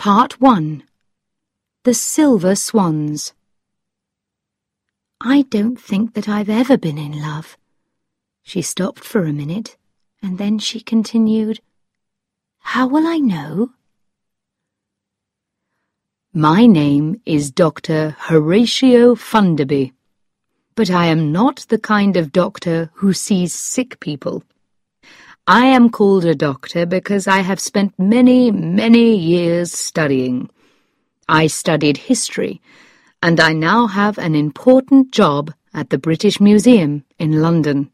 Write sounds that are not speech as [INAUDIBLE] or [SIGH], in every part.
Part 1 The Silver Swans I don't think that I've ever been in love. She stopped for a minute, and then she continued, How will I know? My name is Dr. Horatio Funderby, but I am not the kind of doctor who sees sick people. I am called a doctor because I have spent many, many years studying. I studied history, and I now have an important job at the British Museum in London.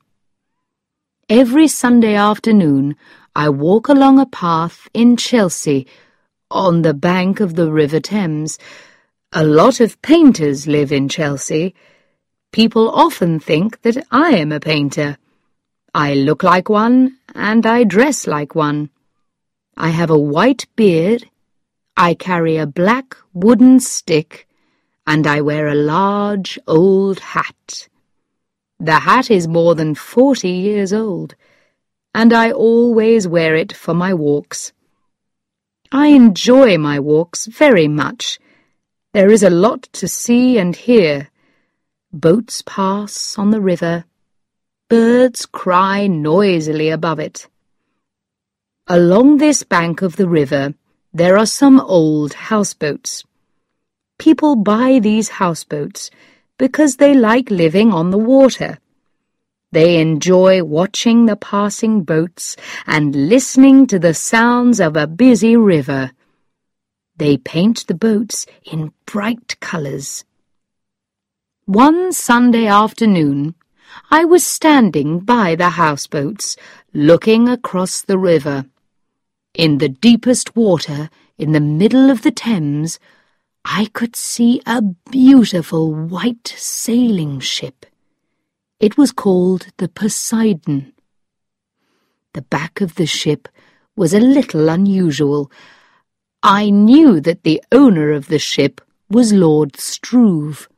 Every Sunday afternoon, I walk along a path in Chelsea, on the bank of the River Thames. A lot of painters live in Chelsea. People often think that I am a painter. I look like one, and I dress like one. I have a white beard, I carry a black wooden stick, and I wear a large old hat. The hat is more than forty years old, and I always wear it for my walks. I enjoy my walks very much. There is a lot to see and hear. Boats pass on the river, Birds cry noisily above it. Along this bank of the river, there are some old houseboats. People buy these houseboats because they like living on the water. They enjoy watching the passing boats and listening to the sounds of a busy river. They paint the boats in bright colours. One Sunday afternoon, I was standing by the houseboats, looking across the river. In the deepest water, in the middle of the Thames, I could see a beautiful white sailing ship. It was called the Poseidon. The back of the ship was a little unusual. I knew that the owner of the ship was Lord Struve.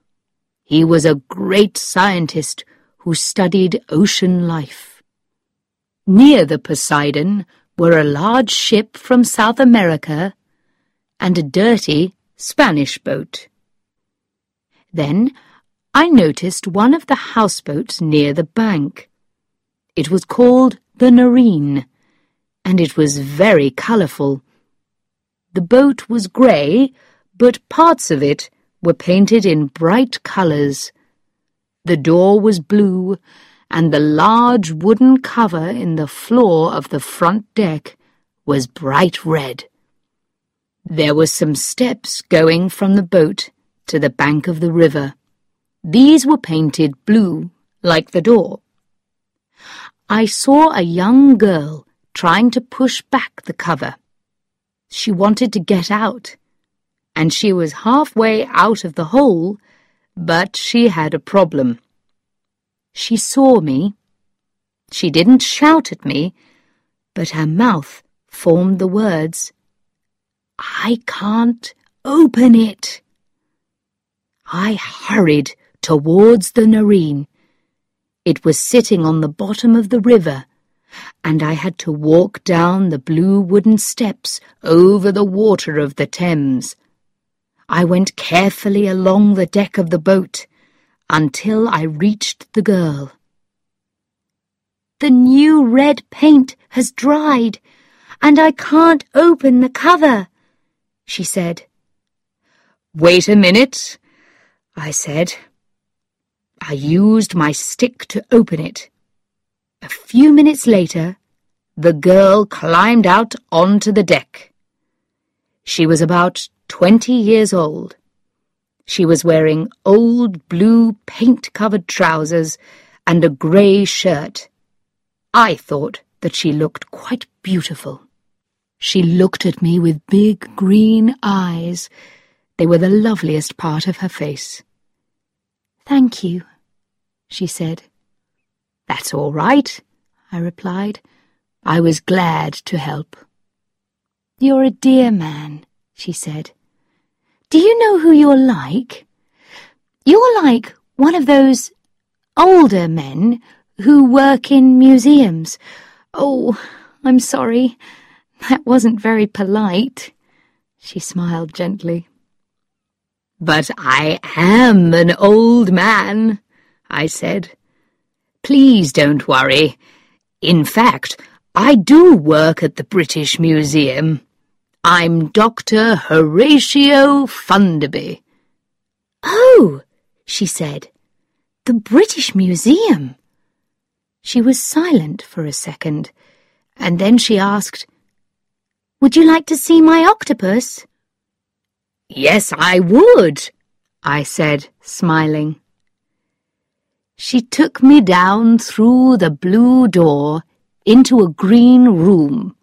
He was a great scientist who studied ocean life. Near the Poseidon were a large ship from South America and a dirty Spanish boat. Then I noticed one of the houseboats near the bank. It was called the Nerine, and it was very colourful. The boat was grey, but parts of it were painted in bright colours. The door was blue, and the large wooden cover in the floor of the front deck was bright red. There were some steps going from the boat to the bank of the river. These were painted blue, like the door. I saw a young girl trying to push back the cover. She wanted to get out, and she was halfway out of the hole but she had a problem. She saw me. She didn't shout at me, but her mouth formed the words, I can't open it. I hurried towards the Nerine. It was sitting on the bottom of the river, and I had to walk down the blue wooden steps over the water of the Thames. I went carefully along the deck of the boat until I reached the girl. The new red paint has dried, and I can't open the cover, she said. Wait a minute, I said. I used my stick to open it. A few minutes later, the girl climbed out onto the deck. She was about twenty years old. She was wearing old blue paint-covered trousers and a grey shirt. I thought that she looked quite beautiful. She looked at me with big green eyes. They were the loveliest part of her face. Thank you, she said. That's all right, I replied. I was glad to help. You're a dear man, she said. Do you know who you're like? You're like one of those older men who work in museums. Oh, I'm sorry. That wasn't very polite. She smiled gently. But I am an old man, I said. Please don't worry. In fact, I do work at the British Museum. I'm Dr. Horatio Funderby. Oh, she said. The British Museum. She was silent for a second, and then she asked, Would you like to see my octopus? Yes, I would, I said, smiling. She took me down through the blue door into a green room.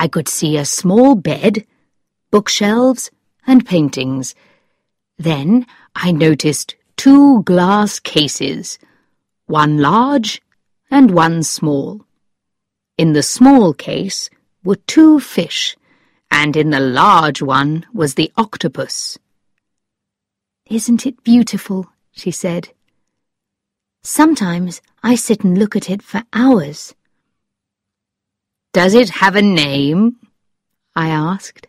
I could see a small bed, bookshelves, and paintings. Then I noticed two glass cases, one large and one small. In the small case were two fish, and in the large one was the octopus. Isn't it beautiful? she said. Sometimes I sit and look at it for hours. Does it have a name? I asked.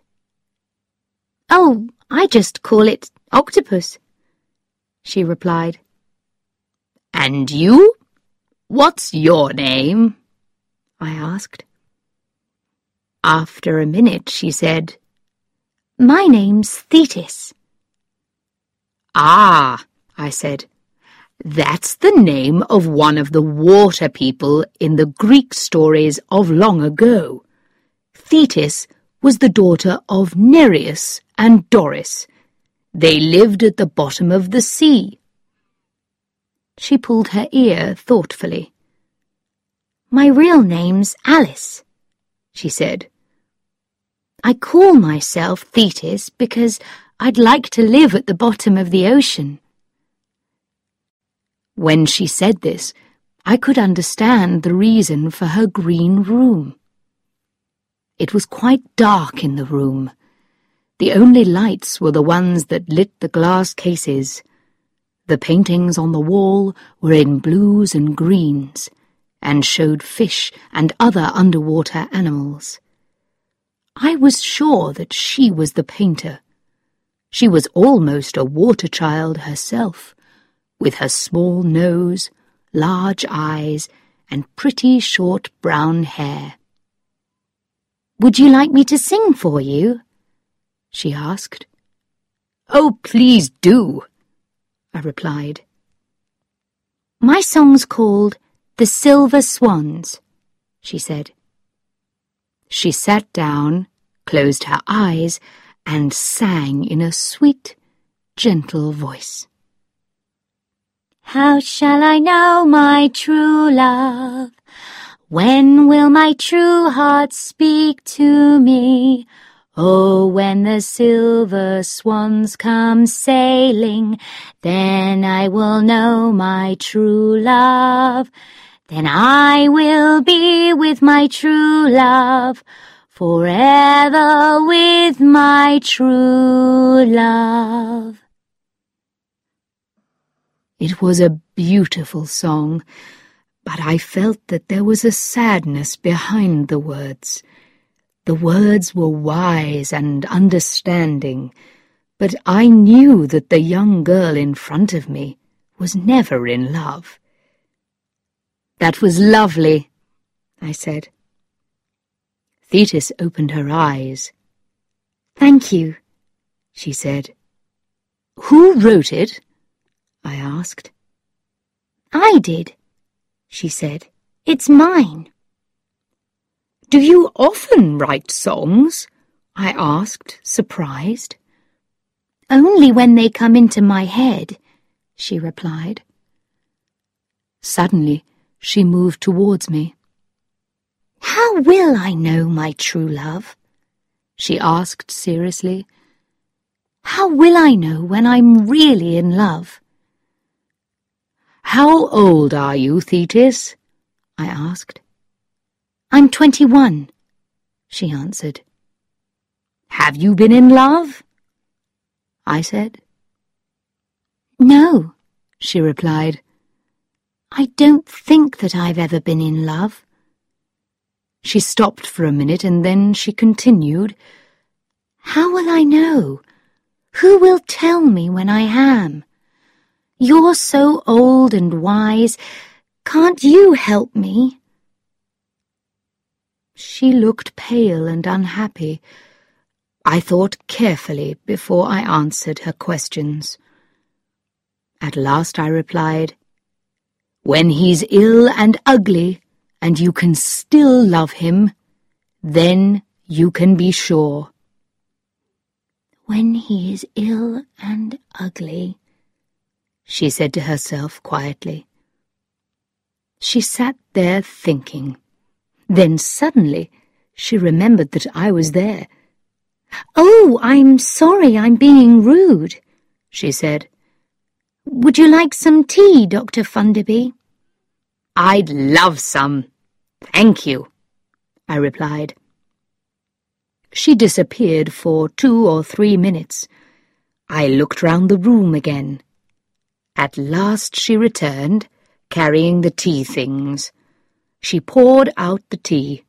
Oh, I just call it octopus, she replied. And you? What's your name? I asked. After a minute, she said, My name's Thetis. Ah, I said. That's the name of one of the water people in the Greek stories of long ago. Thetis was the daughter of Nereus and Doris. They lived at the bottom of the sea. She pulled her ear thoughtfully. My real name's Alice, she said. I call myself Thetis because I'd like to live at the bottom of the ocean. When she said this, I could understand the reason for her green room. It was quite dark in the room. The only lights were the ones that lit the glass cases. The paintings on the wall were in blues and greens, and showed fish and other underwater animals. I was sure that she was the painter. She was almost a water child herself, with her small nose, large eyes, and pretty short brown hair. Would you like me to sing for you? she asked. Oh, please do, I replied. My song's called The Silver Swans, she said. She sat down, closed her eyes, and sang in a sweet, gentle voice. How shall I know my true love? When will my true heart speak to me? Oh, when the silver swans come sailing, then I will know my true love. Then I will be with my true love forever with my true love. It was a beautiful song, but I felt that there was a sadness behind the words. The words were wise and understanding, but I knew that the young girl in front of me was never in love. That was lovely, I said. Thetis opened her eyes. Thank you, she said. Who wrote it? I asked. I did, she said. It's mine. Do you often write songs? I asked, surprised. Only when they come into my head, she replied. Suddenly, she moved towards me. How will I know my true love? she asked seriously. How will I know when I'm really in love? How old are you, Thetis? I asked. I'm twenty-one, she answered. Have you been in love? I said. No, she replied. I don't think that I've ever been in love. She stopped for a minute and then she continued, How will I know? Who will tell me when I am? You're so old and wise. Can't you help me? She looked pale and unhappy. I thought carefully before I answered her questions. At last I replied, When he's ill and ugly, and you can still love him, then you can be sure. When he is ill and ugly, she said to herself quietly. She sat there thinking. Then suddenly she remembered that I was there. Oh, I'm sorry I'm being rude, she said. Would you like some tea, Dr. Funderby? I'd love some. Thank you, I replied. She disappeared for two or three minutes. I looked round the room again. At last she returned, carrying the tea things. She poured out the tea.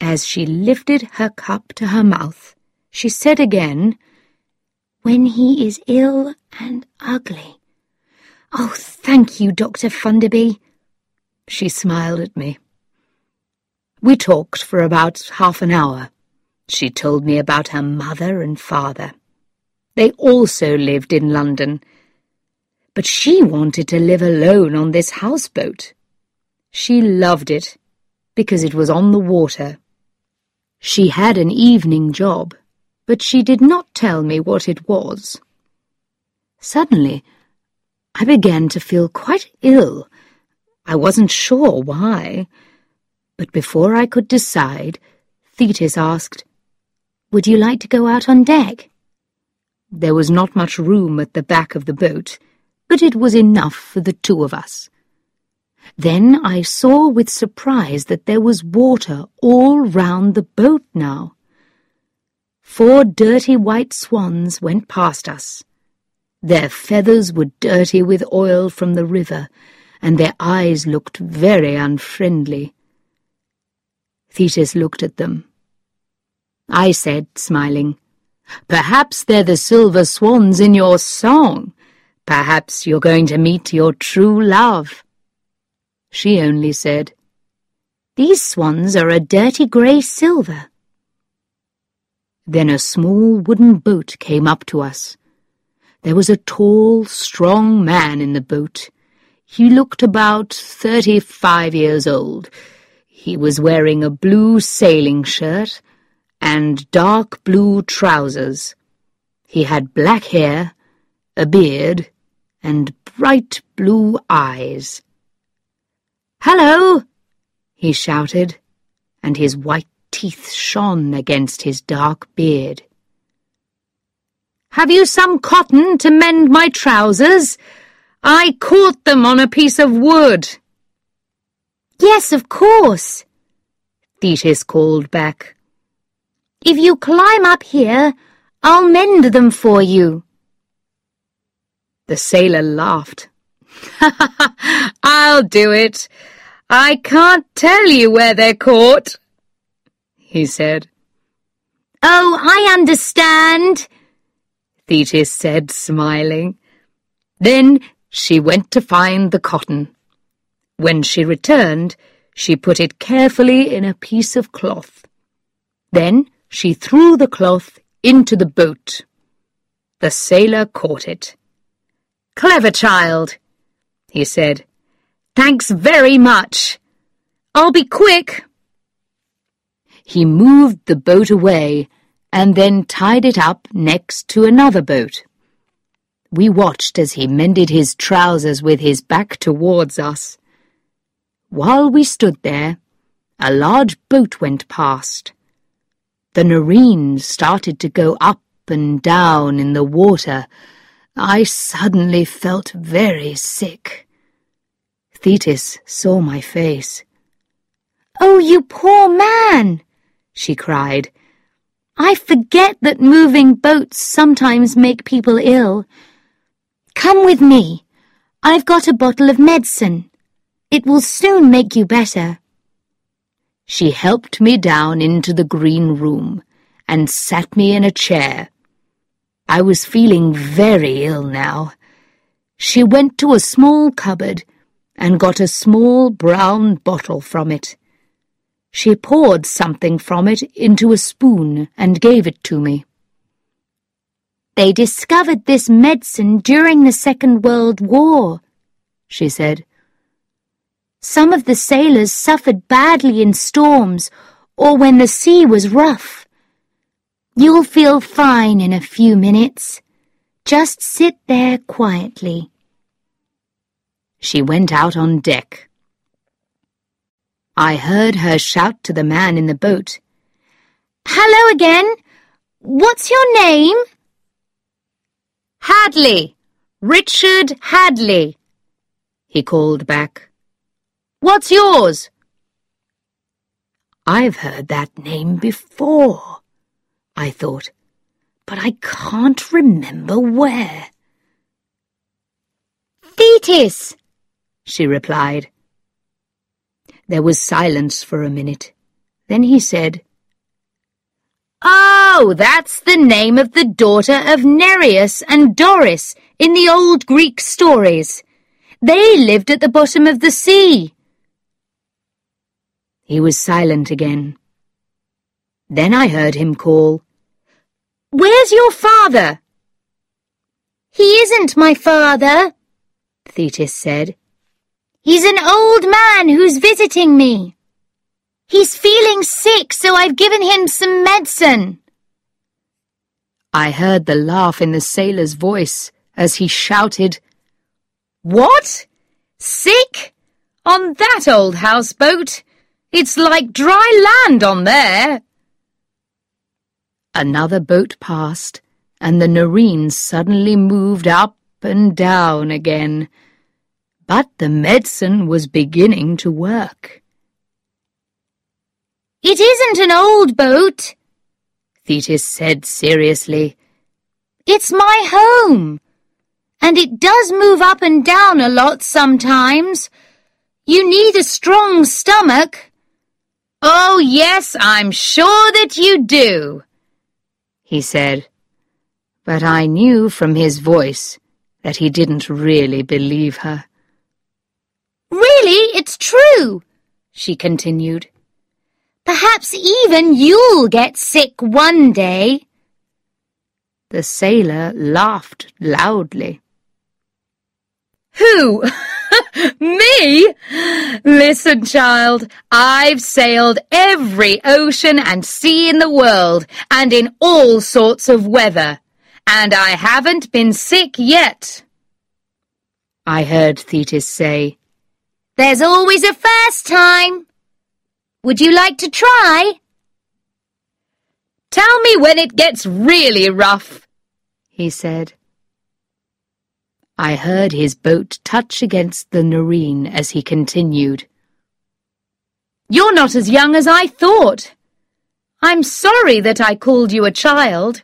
As she lifted her cup to her mouth, she said again, When he is ill and ugly. Oh, thank you, Dr. Funderby. She smiled at me. We talked for about half an hour. She told me about her mother and father. They also lived in London, but she wanted to live alone on this houseboat. She loved it because it was on the water. She had an evening job, but she did not tell me what it was. Suddenly, I began to feel quite ill. I wasn't sure why, but before I could decide, Thetis asked, would you like to go out on deck? There was not much room at the back of the boat, but it was enough for the two of us. Then I saw with surprise that there was water all round the boat now. Four dirty white swans went past us. Their feathers were dirty with oil from the river, and their eyes looked very unfriendly. Thetis looked at them. I said, smiling. Perhaps they're the silver swans in your song. Perhaps you're going to meet your true love. She only said, These swans are a dirty grey silver. Then a small wooden boat came up to us. There was a tall, strong man in the boat. He looked about thirty-five years old. He was wearing a blue sailing shirt and dark blue trousers. He had black hair, a beard, and bright blue eyes. Hello! he shouted, and his white teeth shone against his dark beard. Have you some cotton to mend my trousers? I caught them on a piece of wood. Yes, of course, Thetis called back. If you climb up here, I'll mend them for you. The sailor laughed. [LAUGHS] I'll do it. I can't tell you where they're caught, he said. Oh, I understand, Thetis said, smiling. Then she went to find the cotton. When she returned, she put it carefully in a piece of cloth. Then she threw the cloth into the boat. The sailor caught it. Clever child, he said. Thanks very much. I'll be quick. He moved the boat away and then tied it up next to another boat. We watched as he mended his trousers with his back towards us. While we stood there, a large boat went past. The Nerine started to go up and down in the water. I suddenly felt very sick. Thetis saw my face. Oh, you poor man, she cried. I forget that moving boats sometimes make people ill. Come with me. I've got a bottle of medicine. It will soon make you better. She helped me down into the green room, and sat me in a chair. I was feeling very ill now. She went to a small cupboard and got a small brown bottle from it. She poured something from it into a spoon and gave it to me. They discovered this medicine during the Second World War, she said. Some of the sailors suffered badly in storms or when the sea was rough. You'll feel fine in a few minutes. Just sit there quietly. She went out on deck. I heard her shout to the man in the boat. Hello again. What's your name? Hadley. Richard Hadley. He called back. What's yours? I've heard that name before, I thought, but I can't remember where. Thetis, she replied. There was silence for a minute. Then he said, Oh, that's the name of the daughter of Nereus and Doris in the old Greek stories. They lived at the bottom of the sea. He was silent again. Then I heard him call, Where's your father? He isn't my father, Thetis said. He's an old man who's visiting me. He's feeling sick, so I've given him some medicine. I heard the laugh in the sailor's voice as he shouted, What? Sick? On that old houseboat? It's like dry land on there. Another boat passed, and the Nerine suddenly moved up and down again. But the medicine was beginning to work. It isn't an old boat, Thetis said seriously. It's my home, and it does move up and down a lot sometimes. You need a strong stomach. Oh, yes, I'm sure that you do, he said. But I knew from his voice that he didn't really believe her. Really, it's true, she continued. Perhaps even you'll get sick one day. The sailor laughed loudly. Who? [LAUGHS] [LAUGHS] Me? Listen, child, I've sailed every ocean and sea in the world, and in all sorts of weather, and I haven't been sick yet. I heard Thetis say, there's always a first time. Would you like to try? Tell me when it gets really rough, he said. I heard his boat touch against the Nerine as he continued. You're not as young as I thought. I'm sorry that I called you a child.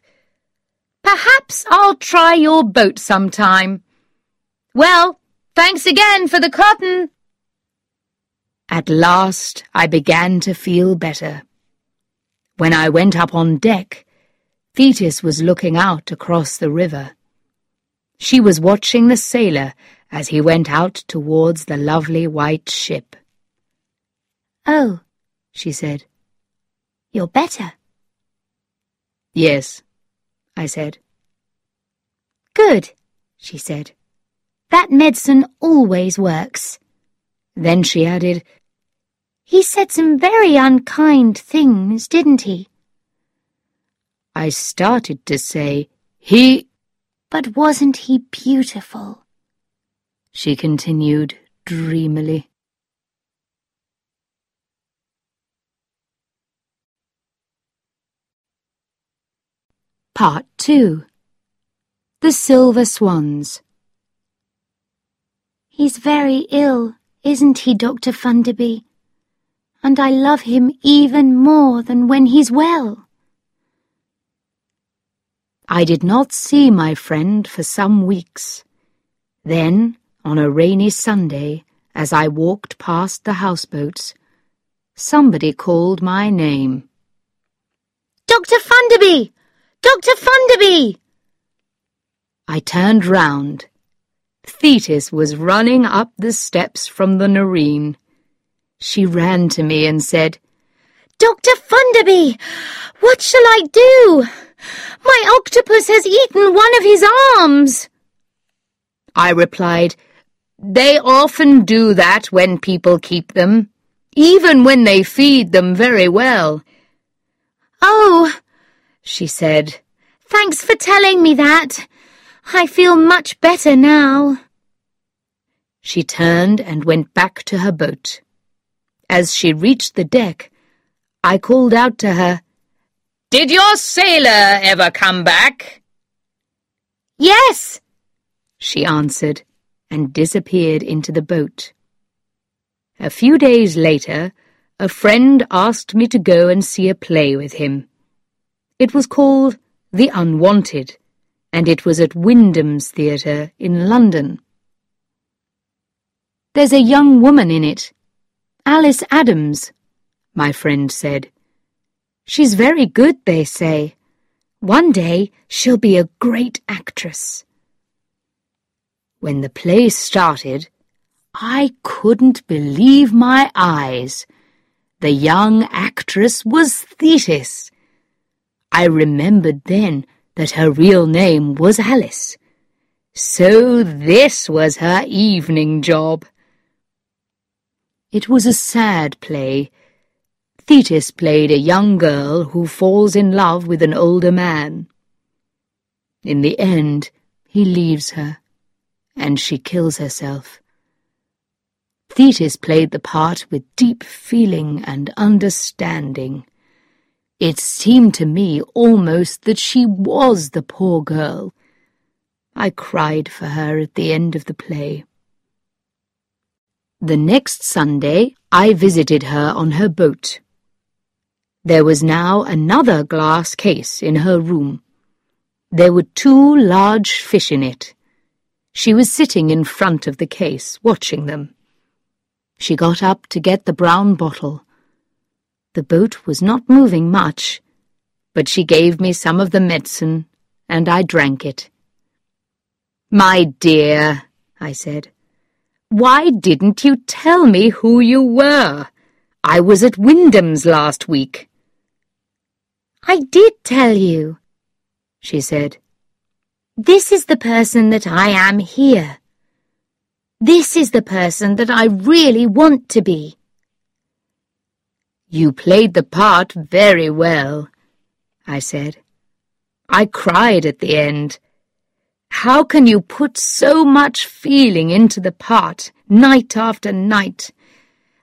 Perhaps I'll try your boat sometime. Well, thanks again for the cotton. At last I began to feel better. When I went up on deck, Thetis was looking out across the river. She was watching the sailor as he went out towards the lovely white ship. Oh, she said, you're better. Yes, I said. Good, she said. That medicine always works. Then she added, he said some very unkind things, didn't he? I started to say, he... But wasn't he beautiful? She continued dreamily. Part 2 The Silver Swans He's very ill, isn't he, Dr. Funderby? and I love him even more than when he's well. I did not see my friend for some weeks. Then, on a rainy Sunday, as I walked past the houseboats, somebody called my name. Dr. Funderby! Dr. Funderby! I turned round. Thetis was running up the steps from the Nerine. She ran to me and said, Dr. Funderby, what shall I do? My octopus has eaten one of his arms. I replied, They often do that when people keep them, even when they feed them very well. Oh, she said, thanks for telling me that. I feel much better now. She turned and went back to her boat. As she reached the deck, I called out to her, Did your sailor ever come back? Yes, she answered, and disappeared into the boat. A few days later, a friend asked me to go and see a play with him. It was called The Unwanted, and it was at Wyndham's Theatre in London. There's a young woman in it, Alice Adams, my friend said. She's very good, they say. One day she'll be a great actress. When the play started, I couldn't believe my eyes. The young actress was Thetis. I remembered then that her real name was Alice. So this was her evening job. It was a sad play. Thetis played a young girl who falls in love with an older man. In the end, he leaves her and she kills herself. Thetis played the part with deep feeling and understanding. It seemed to me almost that she was the poor girl. I cried for her at the end of the play. The next Sunday I visited her on her boat. There was now another glass case in her room. There were two large fish in it. She was sitting in front of the case, watching them. She got up to get the brown bottle. The boat was not moving much, but she gave me some of the medicine, and I drank it. My dear, I said, why didn't you tell me who you were? I was at Wyndham's last week. I did tell you, she said. This is the person that I am here. This is the person that I really want to be. You played the part very well, I said. I cried at the end. How can you put so much feeling into the part, night after night?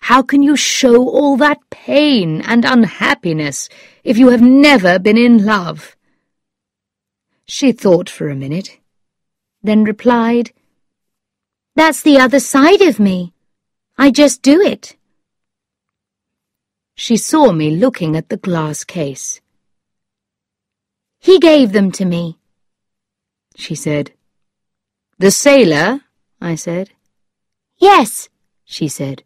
How can you show all that pain and unhappiness if you have never been in love? She thought for a minute, then replied, That's the other side of me. I just do it. She saw me looking at the glass case. He gave them to me, she said. The sailor? I said. Yes, she said.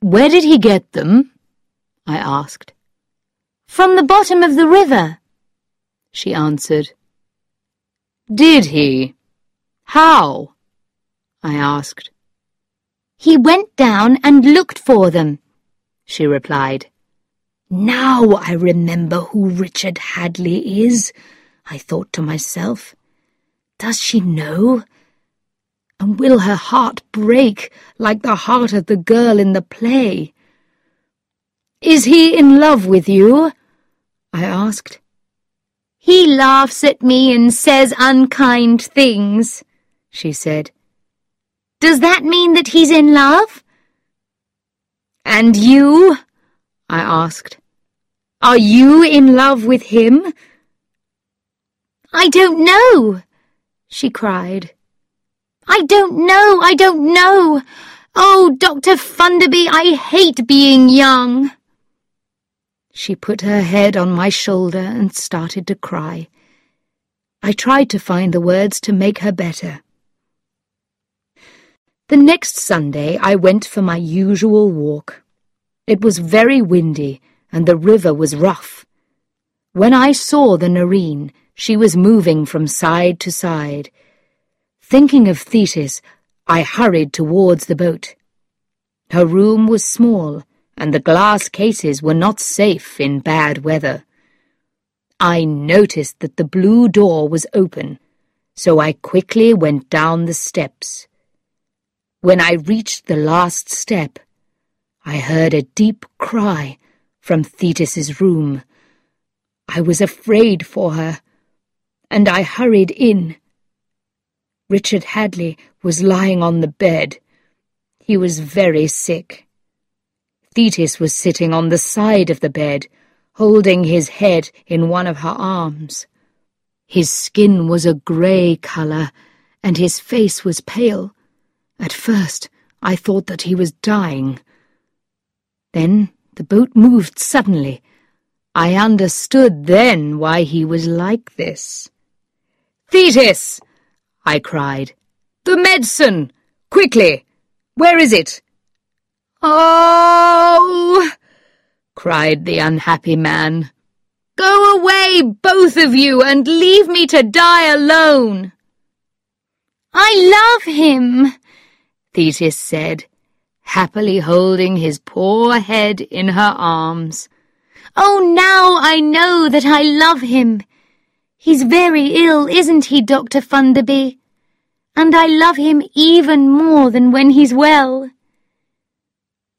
Where did he get them? I asked. From the bottom of the river she answered. Did he? How? I asked. He went down and looked for them, she replied. Now I remember who Richard Hadley is, I thought to myself. Does she know? And will her heart break like the heart of the girl in the play? Is he in love with you? I asked. He laughs at me and says unkind things, she said. Does that mean that he's in love? And you? I asked. Are you in love with him? I don't know, she cried. I don't know, I don't know. Oh, Dr. Funderby, I hate being young. She put her head on my shoulder and started to cry. I tried to find the words to make her better. The next Sunday I went for my usual walk. It was very windy and the river was rough. When I saw the Nerine, she was moving from side to side. Thinking of Thetis, I hurried towards the boat. Her room was small, and the glass cases were not safe in bad weather. I noticed that the blue door was open, so I quickly went down the steps. When I reached the last step, I heard a deep cry from Thetis's room. I was afraid for her, and I hurried in. Richard Hadley was lying on the bed. He was very sick. Thetis was sitting on the side of the bed, holding his head in one of her arms. His skin was a grey colour, and his face was pale. At first, I thought that he was dying. Then the boat moved suddenly. I understood then why he was like this. Thetis! I cried. The medicine! Quickly! Where is it? Oh! cried the unhappy man. Go away, both of you, and leave me to die alone. I love him, Thetis said, happily holding his poor head in her arms. Oh, now I know that I love him. He's very ill, isn't he, Dr. Funderby? And I love him even more than when he's well.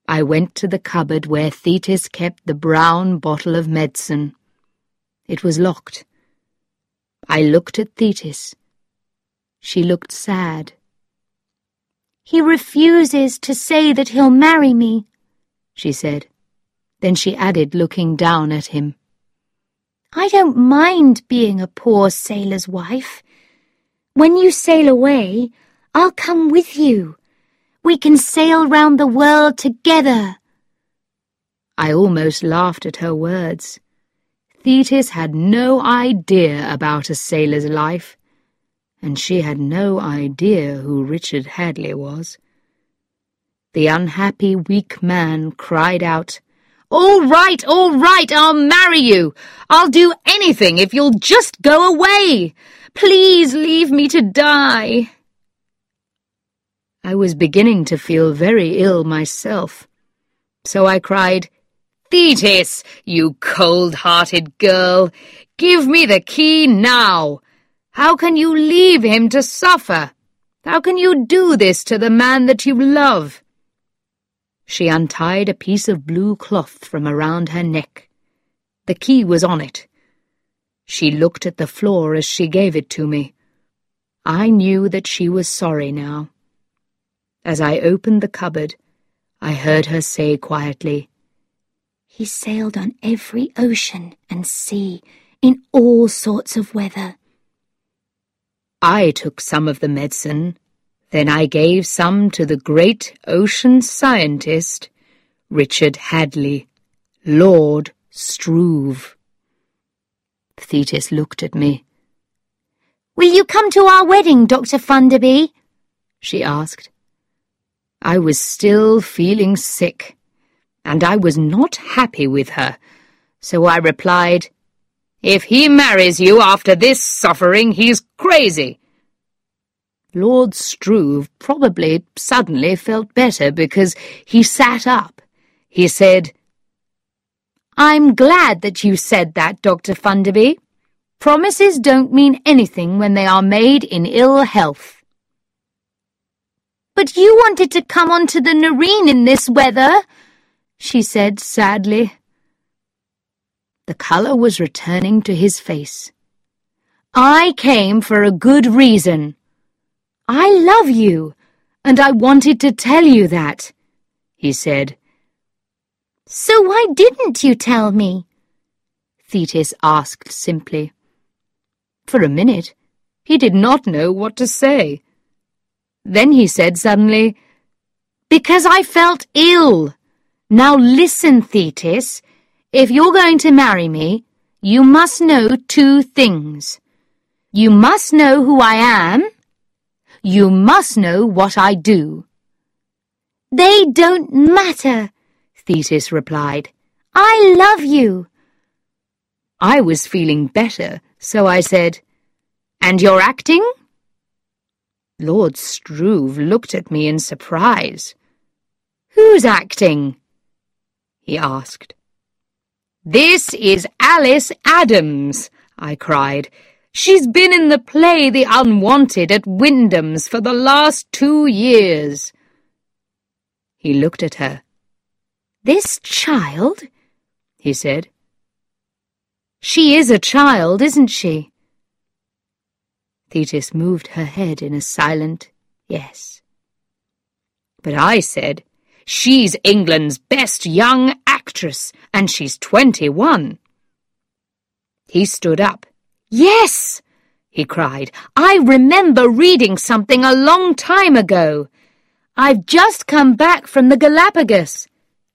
I went to the cupboard where Thetis kept the brown bottle of medicine. It was locked. I looked at Thetis. She looked sad. He refuses to say that he'll marry me, she said. Then she added, looking down at him. I don't mind being a poor sailor's wife. When you sail away, I'll come with you. We can sail round the world together. I almost laughed at her words. Thetis had no idea about a sailor's life, and she had no idea who Richard Hadley was. The unhappy, weak man cried out, all right, all right, I'll marry you. I'll do anything if you'll just go away. Please leave me to die. I was beginning to feel very ill myself, so I cried, Thetis, you cold-hearted girl, give me the key now. How can you leave him to suffer? How can you do this to the man that you love? She untied a piece of blue cloth from around her neck. The key was on it. She looked at the floor as she gave it to me. I knew that she was sorry now. As I opened the cupboard, I heard her say quietly, He sailed on every ocean and sea, in all sorts of weather. I took some of the medicine then I gave some to the great ocean scientist, Richard Hadley, Lord Struve. Thetis looked at me. Will you come to our wedding, Dr. Funderby? she asked. I was still feeling sick, and I was not happy with her, so I replied, If he marries you after this suffering, he's crazy. Lord Struve probably suddenly felt better because he sat up. He said, I'm glad that you said that, Dr. Funderby. Promises don't mean anything when they are made in ill health. But you wanted to come onto the Nerine in this weather, she said sadly. The colour was returning to his face. I came for a good reason. I love you, and I wanted to tell you that, he said. So why didn't you tell me? Thetis asked simply. For a minute, he did not know what to say. Then he said suddenly, Because I felt ill. Now listen, Thetis. If you're going to marry me, you must know two things. You must know who I am, you must know what I do. They don't matter, Thetis replied. I love you. I was feeling better, so I said, And you're acting? Lord Struve looked at me in surprise. Who's acting? he asked. This is Alice Adams, I cried. She's been in the play The Unwanted at Wyndham's for the last two years. He looked at her. This child? he said. She is a child, isn't she? Thetis moved her head in a silent yes. But I said, She's England's best young actress, and she's twenty-one. He stood up. Yes, he cried. I remember reading something a long time ago. I've just come back from the Galapagos,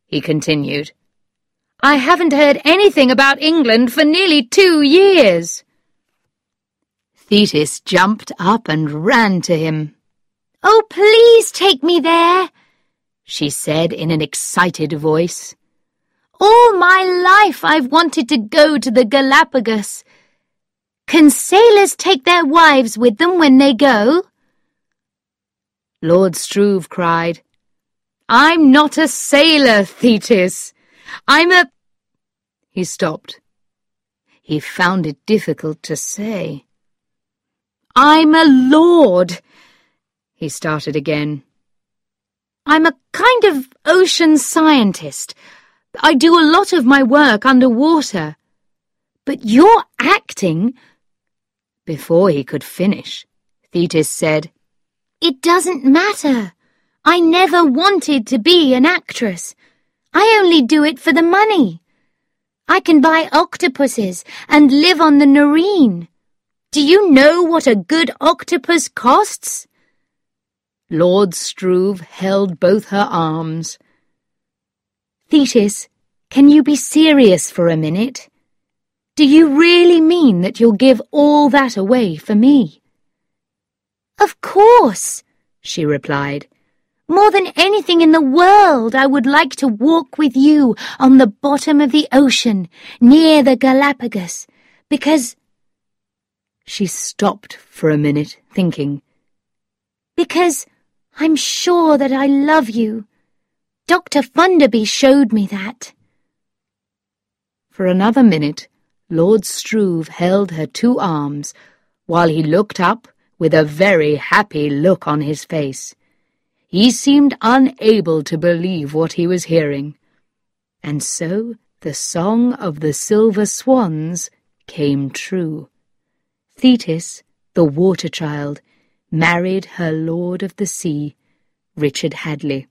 he continued. I haven't heard anything about England for nearly two years. Thetis jumped up and ran to him. Oh, please take me there, she said in an excited voice. All my life I've wanted to go to the Galapagos. Can sailors take their wives with them when they go? Lord Struve cried. I'm not a sailor, Thetis. I'm a... He stopped. He found it difficult to say. I'm a lord, he started again. I'm a kind of ocean scientist. I do a lot of my work underwater. But you're acting... Before he could finish, Thetis said, it doesn't matter. I never wanted to be an actress. I only do it for the money. I can buy octopuses and live on the Nerine. Do you know what a good octopus costs? Lord Struve held both her arms. Thetis, can you be serious for a minute? Do you really mean that you'll give all that away for me? Of course, she replied. More than anything in the world, I would like to walk with you on the bottom of the ocean, near the Galapagos, because... She stopped for a minute, thinking. Because I'm sure that I love you. Dr. Funderby showed me that. For another minute, Lord Struve held her two arms, while he looked up with a very happy look on his face. He seemed unable to believe what he was hearing. And so the song of the silver swans came true. Thetis, the water child, married her lord of the sea, Richard Hadley.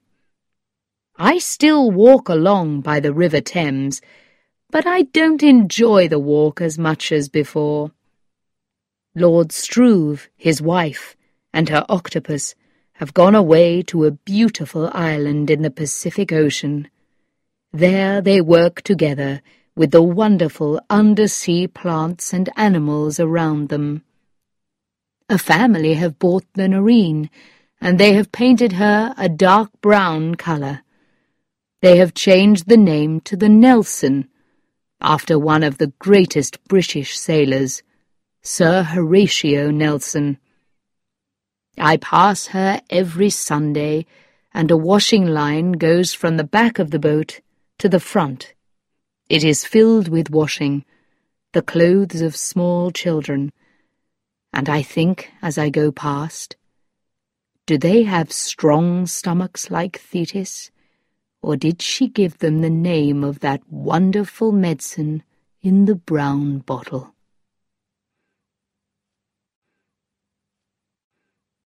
I still walk along by the River Thames, but I don't enjoy the walk as much as before. Lord Struve, his wife, and her octopus have gone away to a beautiful island in the Pacific Ocean. There they work together with the wonderful undersea plants and animals around them. A family have bought the Nerine, and they have painted her a dark brown colour. They have changed the name to the Nelson, after one of the greatest British sailors, Sir Horatio Nelson. I pass her every Sunday, and a washing line goes from the back of the boat to the front. It is filled with washing, the clothes of small children, and I think as I go past, do they have strong stomachs like Thetis, or did she give them the name of that wonderful medicine in the brown bottle?